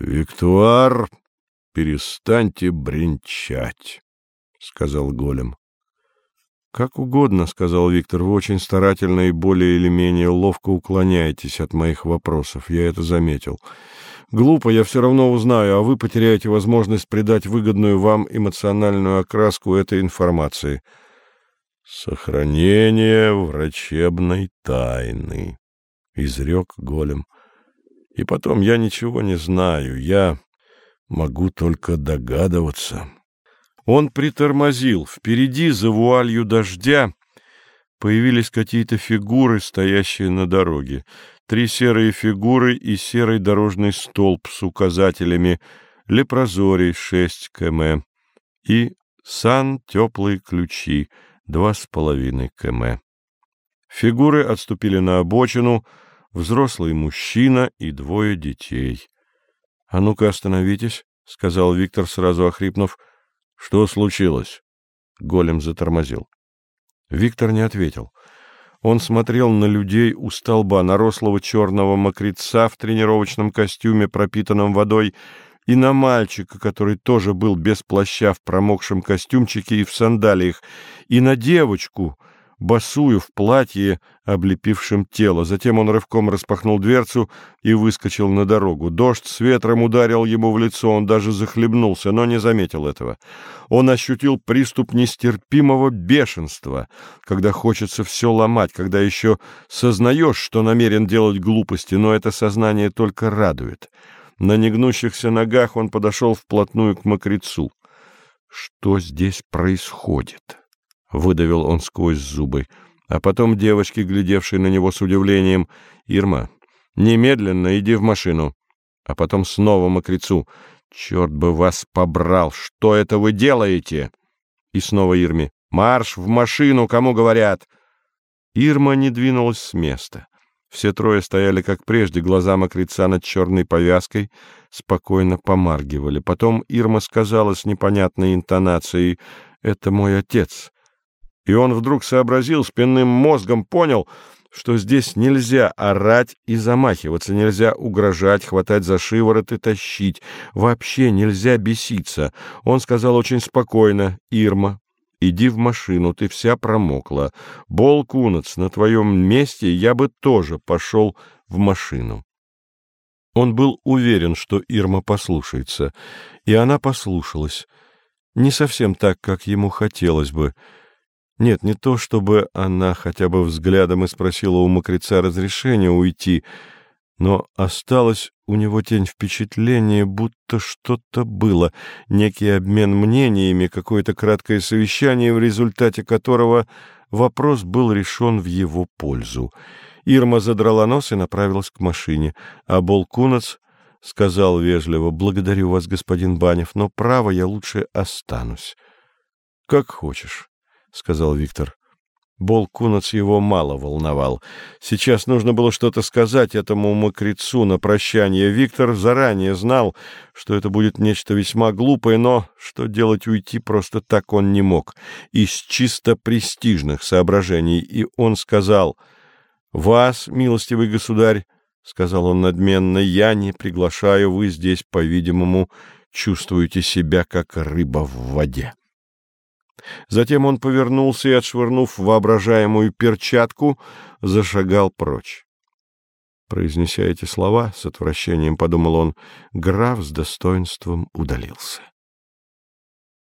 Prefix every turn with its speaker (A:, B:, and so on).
A: Виктуар, перестаньте бренчать, — сказал голем. — Как угодно, — сказал Виктор, — вы очень старательно и более или менее ловко уклоняетесь от моих вопросов, я это заметил. Глупо, я все равно узнаю, а вы потеряете возможность придать выгодную вам эмоциональную окраску этой информации. Сохранение врачебной тайны, — изрек голем. — и потом я ничего не знаю, я могу только догадываться. Он притормозил. Впереди, за вуалью дождя, появились какие-то фигуры, стоящие на дороге. Три серые фигуры и серый дорожный столб с указателями «Лепрозорий» 6 км и «Сан теплые ключи» два с половиной км. Фигуры отступили на обочину — взрослый мужчина и двое детей. — А ну-ка остановитесь, — сказал Виктор, сразу охрипнув. — Что случилось? Голем затормозил. Виктор не ответил. Он смотрел на людей у столба, на рослого черного мокреца в тренировочном костюме, пропитанном водой, и на мальчика, который тоже был без плаща в промокшем костюмчике и в сандалиях, и на девочку — босую в платье, облепившем тело. Затем он рывком распахнул дверцу и выскочил на дорогу. Дождь с ветром ударил ему в лицо, он даже захлебнулся, но не заметил этого. Он ощутил приступ нестерпимого бешенства, когда хочется все ломать, когда еще сознаешь, что намерен делать глупости, но это сознание только радует. На негнущихся ногах он подошел вплотную к мокрецу. Что здесь происходит? — выдавил он сквозь зубы. А потом девочки, глядевшие на него с удивлением, «Ирма, немедленно иди в машину». А потом снова мокрецу. «Черт бы вас побрал! Что это вы делаете?» И снова Ирме. «Марш в машину, кому говорят!» Ирма не двинулась с места. Все трое стояли, как прежде, глаза мокреца над черной повязкой, спокойно помаргивали. Потом Ирма сказала с непонятной интонацией «Это мой отец». И он вдруг сообразил, спинным мозгом понял, что здесь нельзя орать и замахиваться, нельзя угрожать, хватать за шиворот и тащить, вообще нельзя беситься. Он сказал очень спокойно, «Ирма, иди в машину, ты вся промокла. Бол Кунац, на твоем месте я бы тоже пошел в машину». Он был уверен, что Ирма послушается, и она послушалась. Не совсем так, как ему хотелось бы — нет, не то, чтобы она хотя бы взглядом и спросила у мокреца разрешения уйти, но осталось у него тень впечатления, будто что-то было, некий обмен мнениями, какое-то краткое совещание, в результате которого вопрос был решен в его пользу. Ирма задрала нос и направилась к машине, а Болкунац сказал вежливо, «Благодарю вас, господин Банев, но, право, я лучше останусь». «Как хочешь». — сказал Виктор. Бол Кунац его мало волновал. Сейчас нужно было что-то сказать этому мокрецу на прощание. Виктор заранее знал, что это будет нечто весьма глупое, но что делать уйти просто так он не мог. Из чисто престижных соображений. И он сказал, «Вас, милостивый государь, — сказал он надменно, — я не приглашаю, вы здесь, по-видимому, чувствуете себя как рыба в воде». Затем он повернулся и, отшвырнув воображаемую перчатку, зашагал прочь. Произнеся эти слова, с отвращением подумал он, граф с достоинством удалился.